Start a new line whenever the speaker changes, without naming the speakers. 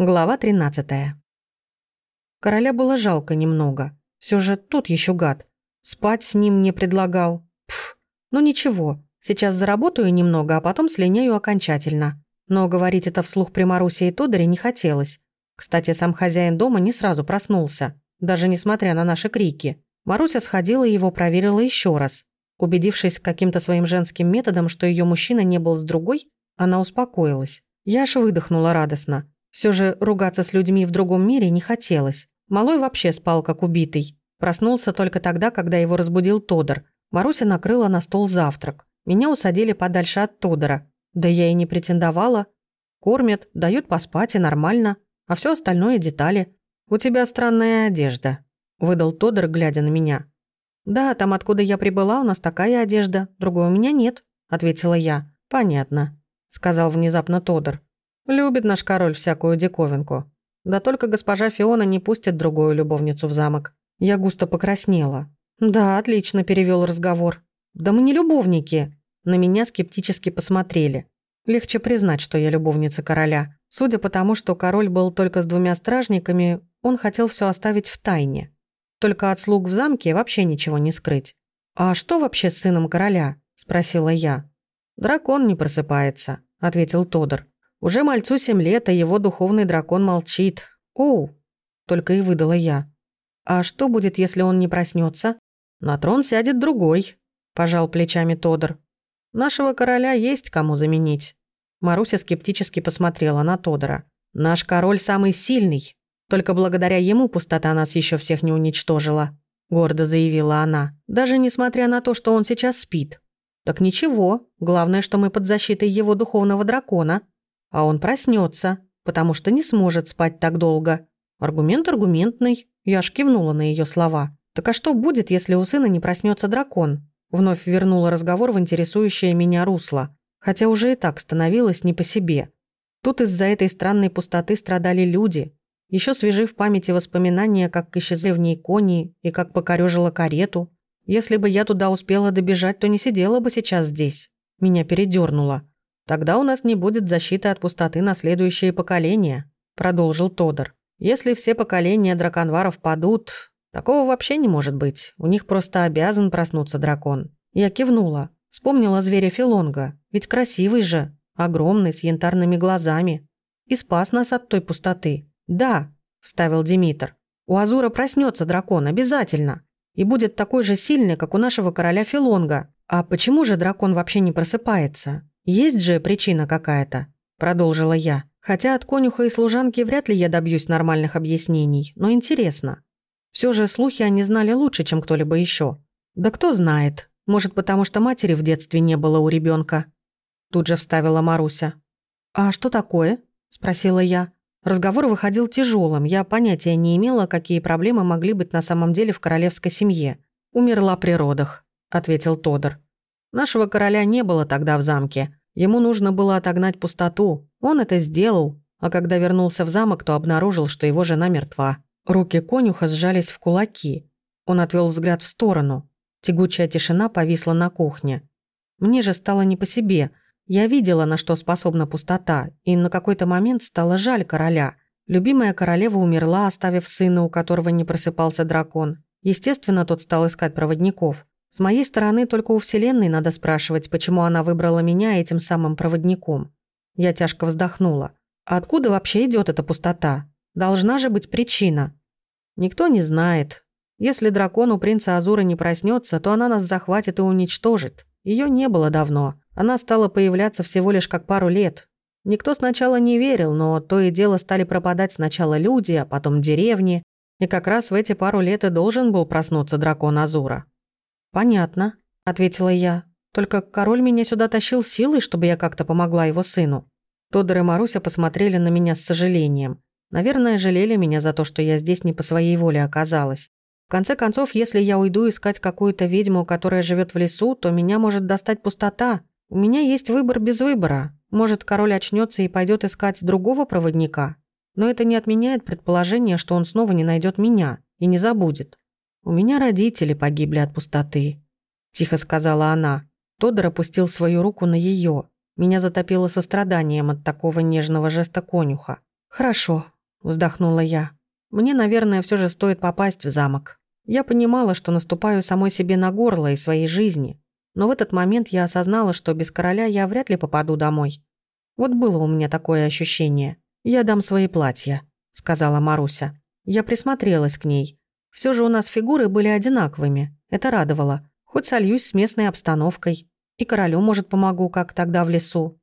Глава 13. Короля было жалко немного. Все же тот еще гад. Спать с ним не предлагал. Пф, ну ничего, сейчас заработаю немного, а потом слиняю окончательно. Но говорить это вслух при Марусе и Тодоре не хотелось. Кстати, сам хозяин дома не сразу проснулся, даже несмотря на наши крики. Маруся сходила и его проверила еще раз. Убедившись каким-то своим женским методом, что ее мужчина не был с другой, она успокоилась. Я аж выдохнула радостно. Все же ругаться с людьми в другом мире не хотелось. Малой вообще спал как убитый. Проснулся только тогда, когда его разбудил Тодор. Маруся накрыла на стол завтрак. Меня усадили подальше от Тодора. Да я и не претендовала. Кормят, дают поспать и нормально. А все остальное детали. «У тебя странная одежда», – выдал Тодор, глядя на меня. «Да, там, откуда я прибыла, у нас такая одежда. Другой у меня нет», – ответила я. «Понятно», – сказал внезапно Тодор. Любит наш король всякую диковинку. Да только госпожа Фиона не пустит другую любовницу в замок. Я густо покраснела. Да, отлично перевел разговор. Да мы не любовники. На меня скептически посмотрели. Легче признать, что я любовница короля. Судя по тому, что король был только с двумя стражниками, он хотел все оставить в тайне. Только от слуг в замке вообще ничего не скрыть. «А что вообще с сыном короля?» – спросила я. «Дракон не просыпается», – ответил Тодор. Уже мальцу семь лет, а его духовный дракон молчит. Оу, только и выдала я. А что будет, если он не проснется? На трон сядет другой, пожал плечами Тодор. Нашего короля есть кому заменить. Маруся скептически посмотрела на Тодора. Наш король самый сильный. Только благодаря ему пустота нас еще всех не уничтожила, гордо заявила она. Даже несмотря на то, что он сейчас спит. Так ничего, главное, что мы под защитой его духовного дракона, а он проснется, потому что не сможет спать так долго. Аргумент аргументный. Я аж кивнула на ее слова. Так а что будет, если у сына не проснется дракон? Вновь вернула разговор в интересующее меня русло. Хотя уже и так становилось не по себе. Тут из-за этой странной пустоты страдали люди. Еще свежи в памяти воспоминания, как исчезли в ней кони и как покорежила карету. Если бы я туда успела добежать, то не сидела бы сейчас здесь. Меня передернуло. «Тогда у нас не будет защиты от пустоты на следующие поколения», – продолжил Тодор. «Если все поколения драконваров падут, такого вообще не может быть. У них просто обязан проснуться дракон». Я кивнула. Вспомнила зверя Филонга. Ведь красивый же, огромный, с янтарными глазами. И спас нас от той пустоты. «Да», – вставил Димитр. «У Азура проснется дракон, обязательно. И будет такой же сильный, как у нашего короля Филонга. А почему же дракон вообще не просыпается? «Есть же причина какая-то», – продолжила я. «Хотя от конюха и служанки вряд ли я добьюсь нормальных объяснений, но интересно. Все же слухи они знали лучше, чем кто-либо еще. Да кто знает. Может, потому что матери в детстве не было у ребенка. Тут же вставила Маруся. «А что такое?» – спросила я. Разговор выходил тяжелым. Я понятия не имела, какие проблемы могли быть на самом деле в королевской семье. «Умерла при родах», – ответил Тодор. «Нашего короля не было тогда в замке. Ему нужно было отогнать пустоту. Он это сделал, а когда вернулся в замок, то обнаружил, что его жена мертва. Руки конюха сжались в кулаки. Он отвел взгляд в сторону. Тягучая тишина повисла на кухне. Мне же стало не по себе. Я видела, на что способна пустота, и на какой-то момент стало жаль короля. Любимая королева умерла, оставив сына, у которого не просыпался дракон. Естественно, тот стал искать проводников. С моей стороны, только у Вселенной надо спрашивать, почему она выбрала меня этим самым проводником. Я тяжко вздохнула. А откуда вообще идет эта пустота? Должна же быть причина. Никто не знает. Если дракон у принца Азура не проснется, то она нас захватит и уничтожит. Ее не было давно. Она стала появляться всего лишь как пару лет. Никто сначала не верил, но то и дело стали пропадать сначала люди, а потом деревни. И как раз в эти пару лет и должен был проснуться дракон Азура. «Понятно», — ответила я. «Только король меня сюда тащил силой, чтобы я как-то помогла его сыну». Тодор и Маруся посмотрели на меня с сожалением. Наверное, жалели меня за то, что я здесь не по своей воле оказалась. В конце концов, если я уйду искать какую-то ведьму, которая живет в лесу, то меня может достать пустота. У меня есть выбор без выбора. Может, король очнется и пойдет искать другого проводника. Но это не отменяет предположение, что он снова не найдет меня и не забудет. «У меня родители погибли от пустоты», – тихо сказала она. Тодор опустил свою руку на ее. Меня затопило состраданием от такого нежного жеста конюха. «Хорошо», — вздохнула я. «Мне, наверное, все же стоит попасть в замок». Я понимала, что наступаю самой себе на горло и своей жизни, но в этот момент я осознала, что без короля я вряд ли попаду домой. Вот было у меня такое ощущение. «Я дам свои платья», — сказала Маруся. Я присмотрелась к ней. Все же у нас фигуры были одинаковыми. Это радовало. Хоть сольюсь с местной обстановкой. И королю, может, помогу, как тогда в лесу.